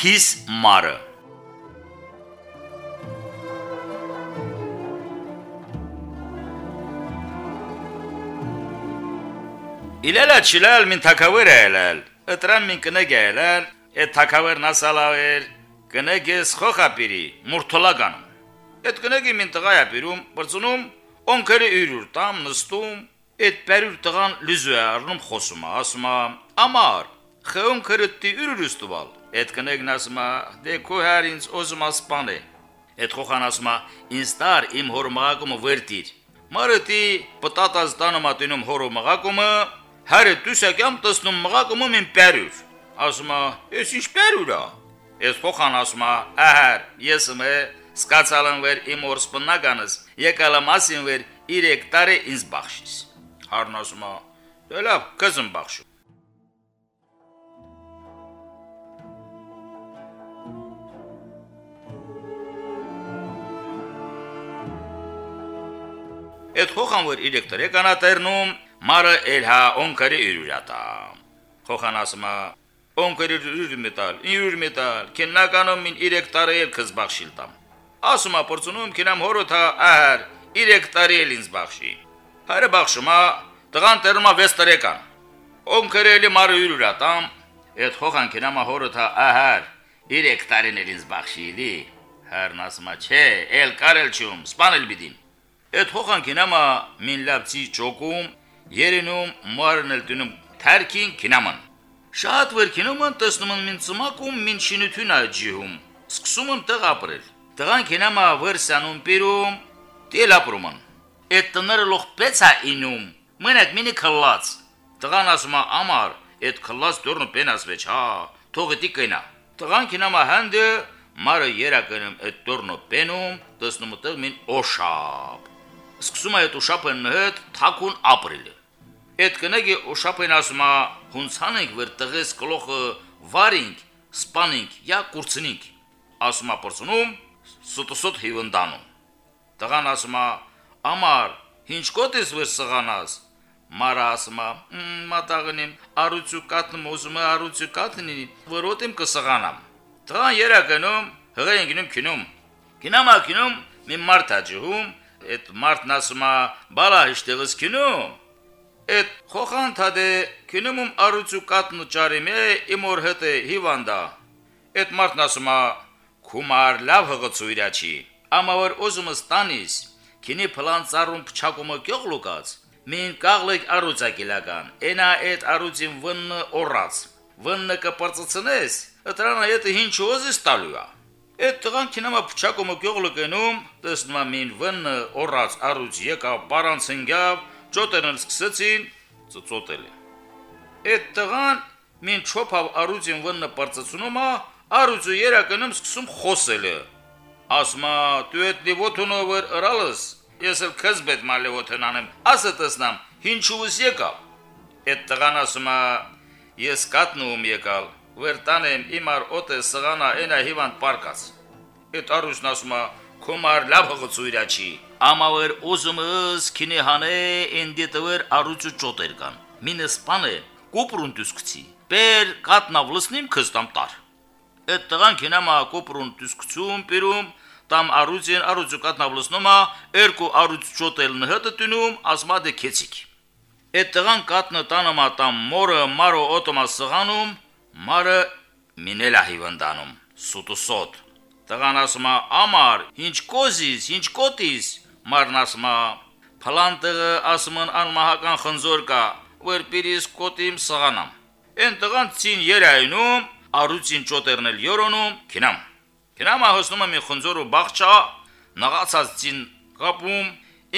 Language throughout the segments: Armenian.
Փիս մարը Իլելա չիլալ մին թակավեր ելել, ыտրան մին կնեգ ելել, այդ թակավերն ասալավեր, կնեգես խոխապիրի, մուրթոլագանում։ Այդ կնեգի մին տղայա պիրում, բրծնում, օնքերը յուրուր տամ նստում, այդ պերուր տղան լիզու է առնում խոսում, ասում է, ամար, խեում քրտի յուրուր ստուալ։ Այդ կնեգն ասում է, դե քո հար ինձ ոզում ասպան է։ Այդ խոխան ասում է, ինձ տար իմ հոր մղակումը վերտիր։ Մարըտի պտատած տանը մատինում հորո մղակումը, Հարը դուսակամ տեսնում մղակում եմ պերուր։ Ասում է, «Ես ինչ պերուր է»։ Ես փոխան ասում է, «Ահար, ես եմ սկացալն վեր իմ օրսպնականս, եկալը մասին վեր 3 տարի ինձ բախշիս»։ Հարն ասում է, «Դե լավ, կզմ բախշու»։ Այդ խոխան որ 3 տարի կանատերնում Մարը էլհա օնկերի յուրյատա։ Խոխան ասմա օնկերի յուրյ մետալ, յուրյ մետալ, քննականում մին 3 տարի էլ քս բախշիլ տամ։ Ասումա փորձում քինամ հորոթա ահար 3 տարի էլ ինձ բախշի։ Հարը բախշումա տղան տերմա 6 տարեկան։ Օնկերի էլի մարը յուրյատամ, այդ խոխան քինամա հորոթա ահար 3 տարին էլ ինձ բախշիլի։ Հարն ասմա չէ, էլ կարել չում, սպանել բիդին։ Այդ խոխան քինամա մին լապցի ճոկում երենում մարնել տնում թարքին կինաման։ Շատ վեր կինոման տեսնում են մին ծմակում մին շինություն աջիհում։ Սկսում եմ տեղ ապրել։ Տղան կինամա վրսանում պիրում, դել ապրում են։ Այդ տները լող պեցա ինում, մենակ մինի քլած։ Տղան ասում է ամար, այդ քլած դուրն պենաս վեճ, հա, թողը դի կենա։ Տղան կինամա հանդը մարը երակնում այդ դուրնը պենում, տեսնում տեղ մին օշապ։ Սկսում է այդ օշապը նհդ թակուն ապրելը։ Այդ կնեգի օշապեն ասում է հունցանենք վեր տղես գլոխը վարինք, սպանինք, յա կուրցնինք։ Ասում է պրծնում, սուտսուտ հիվնդանում։ Տղան ասում է ամար, ինչ կոտես վեր սղանաս։ Մարը ասում է մատաղնիմ, արուծու կատնım ուզում է արուծու կատնի, որոտիմ կսղանամ։ Տղան երակնում, հղեն գնում քնում։ Կինամա քնում, մի մարդ աջում, այդ մարդն ասում է բալա հիշտեղս քնում Էդ խոխան թադե քնումում արուծու կատնու ճարիմե իմոր հետը հիվանդա։ Էդ մարդն ասում է քումար լավ հղծու իրաչի։ Ամավոր օզումը ստանիս, քինի փլան ծառում փչակումը կյող լուկած։ Մին կաղլեք արուծակիլական։ Էնա այդ արուծին վնը օրած։ Վնը կպրծցնես, ըտրանա եթե ինչ օզիս տալուա։ Այդ տղան քինամա փչակումը կյող լուկենում, տեսնում մին վնը օրած արուծ եկա պարանցնգավ ճոտերն սկսեցին ծծոտել։ Այդ տղան մին չոփավ արուծին վնը բարձացնումա, արուծը երակնում սկսում խոսելը։ Ասմա, դու այդ լիվոթունովր ըրալս, ես էլ քեզ բեդ մալիվոթն անեմ, ասը տեսնամ, ինչու ես եկավ։ Այդ տղան ասումա, ես կատնում եկալ, վերտանեմ իմար օտե սղանա այնա հիվանդ պարկած։ Այդ արուծն ասումա, Քոմար լավ հղծու իրաչի։ Ամավեր ուզումս քինի հանե ինդիտվեր արուծու ճոտեր կան։ Մինը սպանը կոպրուն դուսկցի։ Բեր կատնավլսնիմ քստամ տար։ Այդ տղան քինամա կոպրուն դուսկցում պիրում տամ արուծին արուծու կատնավլսնոմա երկու արուծ ճոտելն հտը տնում ասմադե քեցիկ։ Այդ տղան կատնը տանոմա տամ մորը մարո օտոմա սղանում մարը մինելա հիվանդանում սուտուսոտ Տղան ասում է. «Ամար, ինչ կոզիս, ինչ կոտիս»։ Մարն ասում է. «Փլանտը ասում են անմահական խնձոր կա, որ պիրիս կոտիմ սղանամ»։ Էն տղան ցին երայնում, արուծին ճոտերնել յորոնում, քինամ։ Քինամա հոսնում մի խնձոր ու բաղճա, նղացած ցին կապում,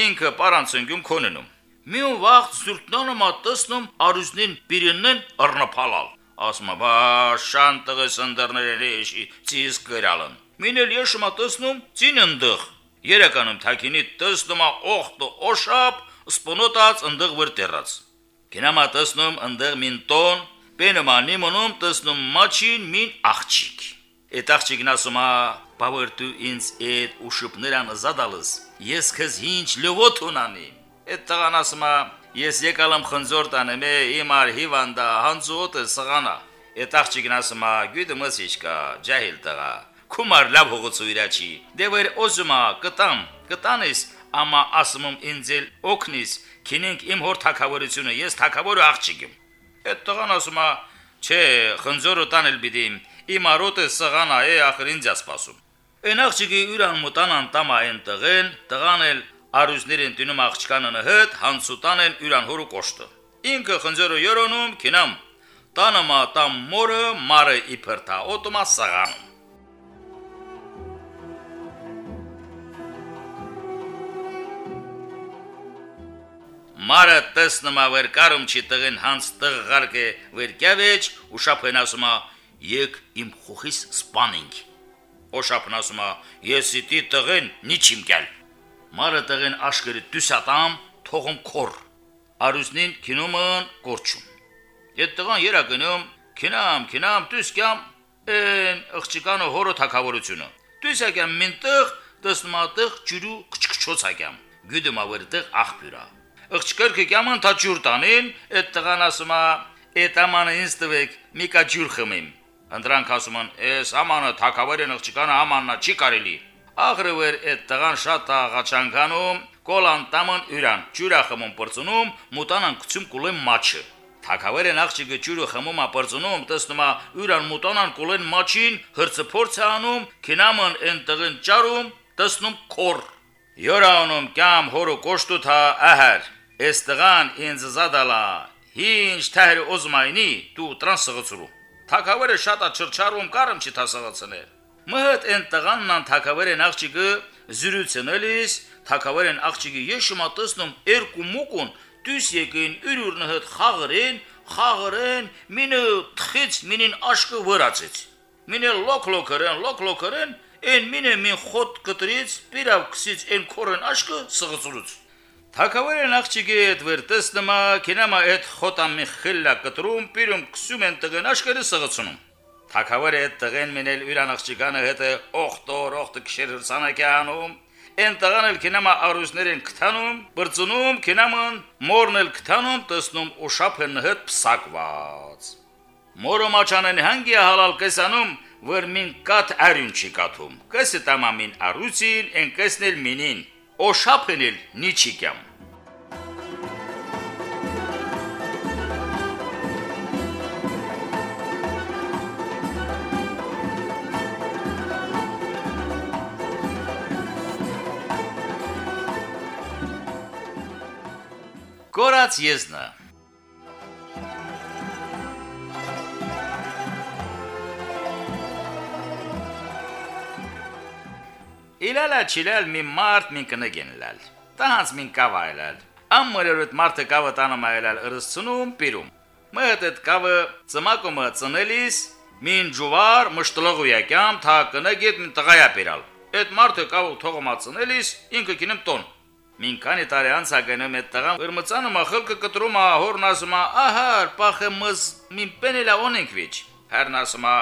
ինքը պարանցնգում քոննում։ Մի վաղ սուրտնանը մատսնում արուզնին պիրինն առնփալալ։ Ասմա բա շան տղես ընդերների էշի ցիս գրալն։ Մինել եշմա տեսնում ցիննդղ։ Երականում թակինի տեսնումա օխտո օշապ սպոնոտած ընդղ վրտերած։ Կինամա տեսնում ընդղ մինտոն, պենոմանի մոնում տեսնում մաչին մին աղջիկ։ Այդ աղջիկն ասումա բավեր դու ինձ այդ ուշուպներան զադալս։ Ես քեզ ինչ լովոտ ունանի։ Այդ տղան ասումա ես եկալամ խնձոր տանեմ իմ արհիվանդա հանձոտ է սղանա։ Էդ աղջիկն ասում է, գյուդը մսիչկա, ջահիլ տղա։ Քումար լավ հողոցու իրաչի։ Դեվեր օզումա կտամ, կտանես, ամա ասում եմ ինձել օքնիս, քինենք իմ հոր թակավորությունը, ես թակավորը աղջիկ եմ։ Այդ տղան ասում է, չէ, խնձորը տանել բիդիմ, իմ արոտը սղանա է ախր ինձ ասպասում։ Այն աղջիկի յուրան մտանան տամա այն տղեն, տղան էլ արուզներեն տնում աղջկանը հետ, հանցուտան են յուրան հորու կոշտը։ Ինքը խնձորը յորոնում, քինամ, տանը մա տամ մորը, մարը իբրտա, օտոմա սղանում։ Մարը տեսնում է վեր կարում չի տղեն հանց տղղարկ է վեր կավեջ ու շապեն ասում է եկ իմ խոխիս սպանինք ու շապն ասում է ես իտի տղեն նիչիմ կալ Մարը տղեն աշկերը դուսատամ թողում քոր արուսնին քինոմն կորչում Ետ տղան երակնում քինամ քինամ դուսկամ են աղջիկանը հորը թակավորությունը դուսակամ մինտեղ դսմատեղ ջուրու քչքչոցակամ գյուդում ավերտեղ աղբյուրա աղջկերքը կաման թաճուր տանին, այդ տղան ասում է, «Էդ ամանը ինձ տվեք, մի կա ջուր խմեմ»։ Անդրանք ասում են, «Էս ամանը թակավերեն աղջկանը ամաննա չի կարելի»։ Աղրվեր այդ տղան շատ աղաչանկանում, կոլան տաման յուրան, ջուրա խմում պրծնում, մուտանան քցում կուլեն մաչը։ Թակավերեն աղջիկը ջուրը խմում է պրծնում, տեսնում է յուրան մուտանան կուլեն մաչին, հրցփորձ է անում, քինամն են տղեն ճարում, տեսնում քոր։ Յորանում կամ հորը կոշտութա ահար Էս տղան ինձ զադալա, ինչ թահր օզմայնի դու տրանսղծրու։ Թակավերը շատ է չրչարում կարում չի տասաղացնել։ Մհդ են տղանն ան թակավերեն աղջիկը զրուցնելիս, թակավերեն աղջիկը եշումա տեսնում երկու մուկուն դուս եկին ուրուրնը հետ խաղրեն, խաղրեն, մինը թխից մինին աշկը վրացեց։ Մինը լոկ-լոկերեն, լոկ-լոկերեն, են մինը մին խոտ կտրից, պիրավ քսից են կորեն աշկը սղծրուց։ Թակավերն աղջիկի հետ վերտեսնմա, կինամա այդ խոտամի խիլլա կտրում, պիրում կսում են տղեն աշկերը սղծնում։ Թակավերը այդ տղեն մինել ուրան աղջիկանը հետ օխտոր, օխտը քշեր հրսանակի անում, Են տղան էլ կինամա արուսներին կթանում, բրծնում, կինաման մորն էլ կթանում, տեսնում ու շապեն հետ փսակված։ Մորը մաչանեն հանգի հալալ կեսանում, որ մին կատ արյուն չի կաթում։ Կեսը տամամին արուսին, են կեսնել մինին օշապենել նիչիկյամ Կորած եզնը Իլալա չիլալ մի մարդ մին կնգենլալ։ Տահանց մին կավայլալ։ Ամմորերուտ մարդը կավը տանում այլալ ըրսցնում պիրում։ Մհդ այդ կավը ծմակումը ծնելիս մին ջուվար մշտլողու յակամ թա կնգետ մին տղայա պիրալ։ Այդ մարդը կավը թողումա ծնելիս ինքը կինեմ տոն։ Մին քանի տարի անց ագնում այդ տղան ըրմծանը մախլկը կտրում ա հորն ասում ա ահա պախը մզ մին պենելա օնենք վիճ։ Հերն ասում ա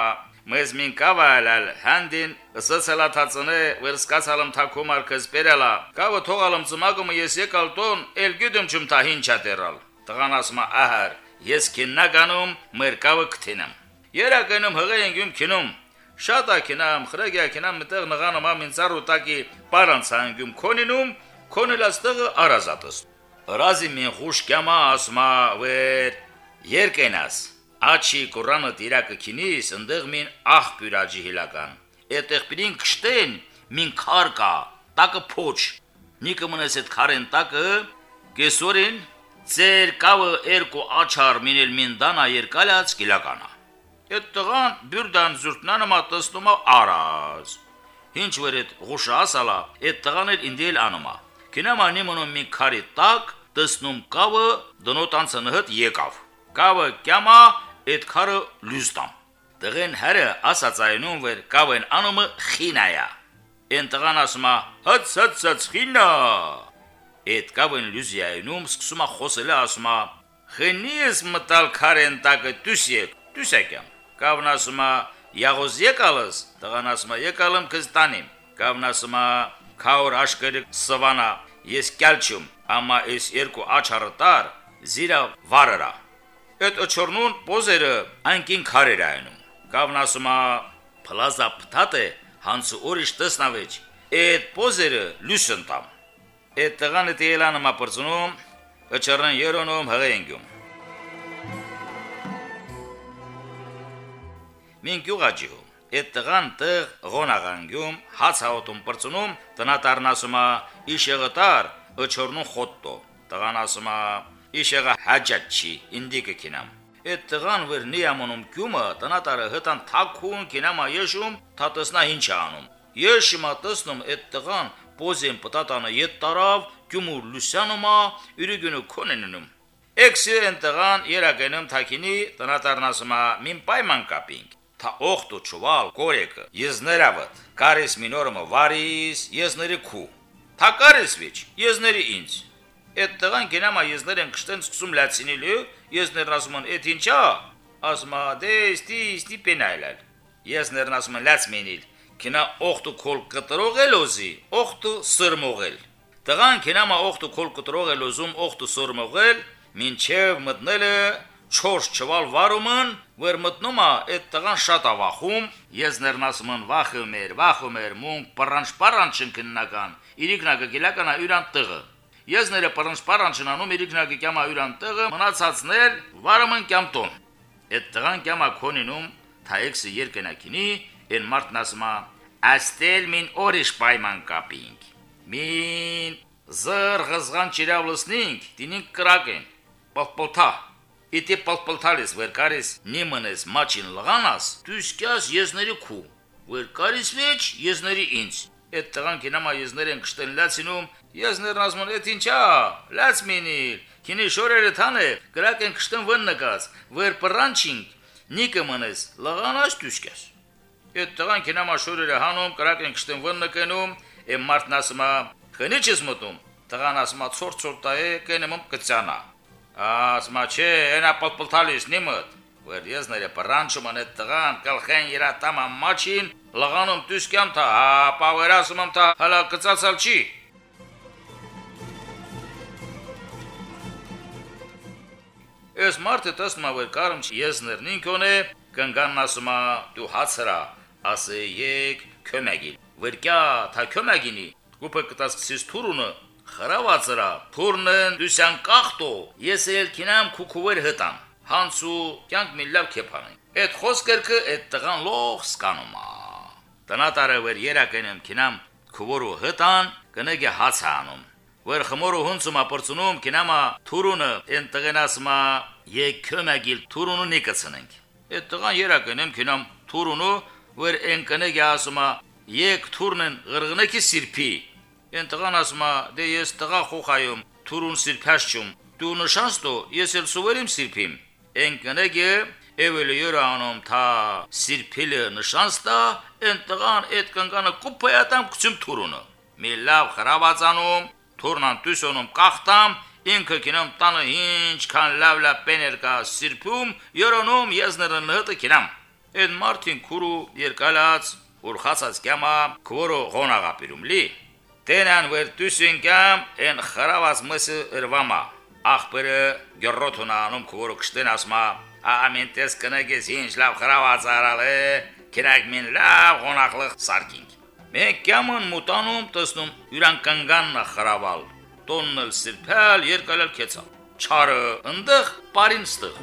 մեզ մին կավալալ հանդին սոցիալաթացնե վերսկացալım թակում արկս բերելա կավը թողալım ծմագումը ես եկալ տոն էլ գյուդում չում թա հինչա դերալ տղան ասում ահար ես քիննագանում մեր կավը կթինեմ երականում հղեն գում քինում շատ ակինամ խրագյա քինամ մտեղ նղանում ամին ծառուտակի պարանցանգում քոնինում քոնելաստղը արազատս ռազի մին խուշ կյամա ասմա վեր երկենաս Աչի Կուրանը դիրակը քինիս ընդեղ մին աղբյուրաջի հիլական։ Այդտեղ պիտին կշտեն մին քարկա, տակը փոչ։ Նիկը մնես այդ քարեն տակը կեսորին ծեր կավը երկու աչար մինել մին դանա երկալած գիլականա։ Այդ տղան բյուրդան զուրտնանը մատստումա արած։ Ինչ վեր այդ ղուշը ասալա, այդ տղան էլ ինդիել անոմա։ Կինամանի մնում մի քարի տակ տեսնում կավը դնոտանցը նհդ եկավ։ Կավը կյամա այդ քարը լյուստամ։ Տղեն հերը ասացայնում վեր կավեն անումը խինայա։ Են տղան ասումա հաց հաց հաց խինա։ Այդ կավեն լյուզիայնում սկսումա խոսելը ասումա խնիես մտալ քարեն տակը դուսեք դուսեկեմ։ Կավն ասումա յաղոզ եկալս տղան ասումա եկալım քեզ տանիմ։ Կավն ասումա քաոր աշկերը սվանա ես կյալչում ամա այս երկու աչարը տար զիրա վարıra Այդ աչորնուն պոզերը անքին քարեր այնում։ Կավն ասում է փլազա փտատե հանցու օրիշ տեսնավեջ։ Այդ պոզերը լուսընտամ։ Այդ տղանը տիելանը մապրծնում, աչորնն երոնում հղենգում։ Մին գյուղաջու Այդ տղան տեղ ղոնաղանգում, հաց հաոտում պրծնում, տնատարն ասում է՝ «Իշեղտար, ըչորնու խոտտո»։ Տղան ասում է՝ «Իշեղա հաջաչի, ինդիկը կինամ»։ Այդ տղան վեր նիամոնում գյումը, տնատարը հտան թակուն կինամա եշում, թատեսնա ինչ անում։ Եշիմա տեսնում այդ տղան պոզեն պտատանը ետ տարավ, գյումու լուսյանումա, յուրիգունու քոնեննում։ Էքսի են տղան երակենում թակինի տնատարն ասում է՝ «Մին պայման կապինք»։ Թա օխտու ճուվալ կորեկը եզներավդ կարես մինորմը վարիս եզների քու Թա կարես վիճ եզների ինձ Այդ տղան գնամա եզներեն կշտեն սկսում լացինելու եզներն ասում են էդ ինչա ասմա դե ստի ստի պենայլալ եզներն ասում են լաց մենիլ կինա օխտու կոլ կտրողել օզի օխտու սրմողել Տղան կինամա օխտու կոլ կտրողել օզում օխտու սրմողել մինչև մտնելը չորս չվալ վարումն որ մտնում է այդ տղան շատ ավախում ես ներնասում են վախը մեր վախում էր մունք պրանչ պարանչն քննական իրիկնակը գիլականա յուրան տղը ես ները պրանչ պարանչնանում իրիկնակը կյամա յուրան տղը մնացածներ վարումն կյամտոն այդ տղան կյամա քոնինում թայեքսը երկնակինի են մարդն ասում է աստել մին օրիշ պայման կապինք մին զր գզղան չիրավլսնինք դինինք կրակեն պողպոթա Իտի պալպալթալիս վերկարիս նիմնես մաչին լղանաս, դուսկյաս եզների քու, վերկարիս վեճ եզների ինձ։ Այդ տղան կինամա եզներեն կշտեն լացինում, եզներն ասում են ինչա, լաց մինիլ, քինի շորերը թանը, գրակեն կշտեն վն նկած, վեր պրանչինք, նիկը մնես, լղանաս դուսկյաս։ Այդ տղան կինամա շորերը հանում, գրակեն կշտեն վն նկնում, եմ մարդն ասում է, խնի չես մտում, տղան ասում է, ծոր-ծոր տայ, կենեմ կծանա։ Ասма չէ, այնա պլպլթալիս նիմըտ։ Որ ես ները պրանչում անե տղան, կալխեն իրա տամա մաչին, լղանում տուսկյամ թա, հա, պավերասում թա, հալա կծացալ չի։ Ես մարդը տեսնում որ կարում չի ես ներնին կոնե, կնգանն ասում ա, դու հացրա, ասե եկ kömegil. Վրկյա, թա kömegini, կուպը կտասկսիս թուրունը, Խրավացրա, թուրնեն դուսյան կախտո, ես էլ կինամ քուքուվեր հտան։ Հանցու կյանք մի լավ կեփանին։ Այդ խոսքերքը այդ տղան լող սկանումա։ Տնատարը վեր երակենեմ կինամ քուվորու հտան կնեգե հաց անում։ Վեր խմորու հունցում ապրծնում կինամա թուրունը են տղենասմա եկ քյոմագիլ թուրունու նիկացնենք։ Այդ տղան երակենեմ կինամ թուրունու վեր են կնեգե ասումա եկ թուրնեն ղրղնեկի սիրփի Են տղան ասում է, դե ես տղա խոխայում, թուրուն սիրփաշչում։ Դու նշանստո, ես էլ սուվերիմ սիրփիմ։ Են կնեգե Էվելի յորանում թա սիրփիլը նշանստա, են տղան այդ կնկանը կուպայատամ քչում թուրունը։ Մի լավ խրավացանում, թուրնան տուսոնում կախտամ, ինքը կինամ տանը ինչքան լավ լավ պեներ կա սիրփում, յորանում եզները նհտը կինամ։ Այդ մարտին քուրու երկալած ուրխացած կյամա քորո ղոնաղապիրում լի Տենան վեր տուսինկամ են խրավաց մսը ըրվամա։ Ախպերը գյորոթունանում քորո կշտեն ասմա, ամենտես կնագես ինչ լավ խրավաց արալ է, քրակ մին լավ գոնախլıq սարկինք։ Մենք կամն մուտանում տեսնում յուրան կանգան խրավալ, տոննել սիրփալ երկալալ քեցալ։ Չարը ընդեղ, բարին ստեղ։